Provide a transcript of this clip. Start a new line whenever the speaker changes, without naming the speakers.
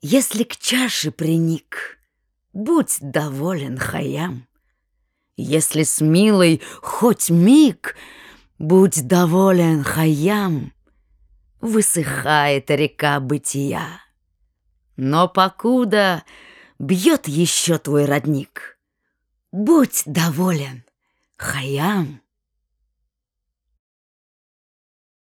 Если к чаше приник, Будь доволен, Хаям. Если с милой хоть миг, Будь доволен, Хаям. Высыхает река бытия. Но покуда бьет еще твой родник, Будь доволен, Хаям.